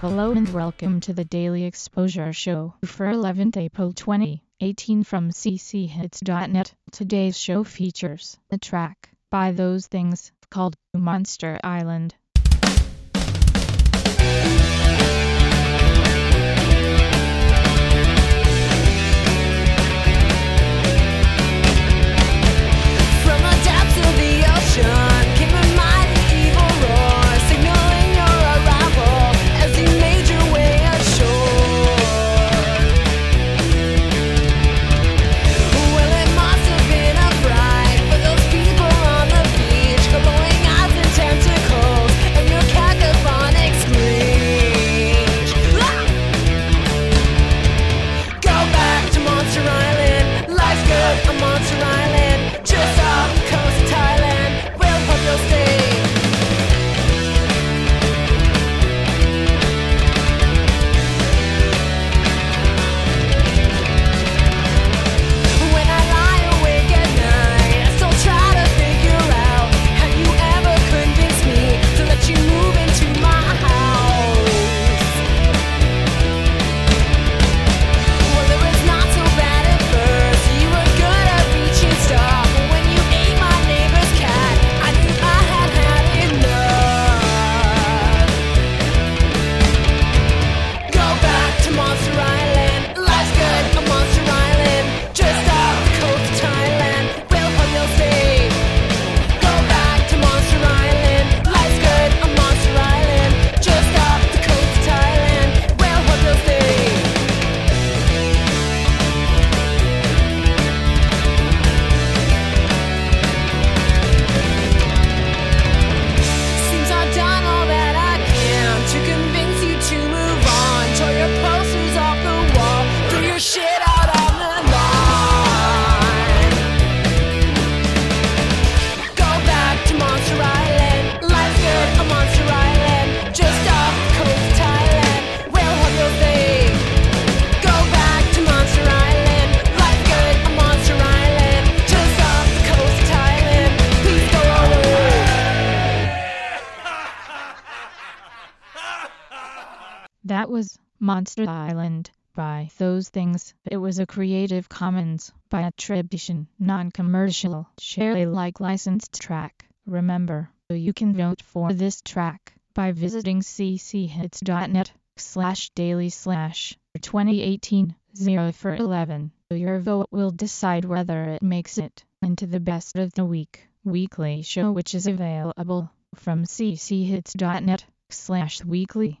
Hello and welcome to the Daily Exposure Show for 11th April 2018 from cchits.net. Today's show features the track by Those Things called Monster Island. That was Monster Island by Those Things. It was a Creative Commons by attribution, non-commercial, share Alike licensed track. Remember, you can vote for this track by visiting cchits.net slash daily slash 2018 0 for 11. Your vote will decide whether it makes it into the best of the week. Weekly show which is available from cchits.net slash weekly.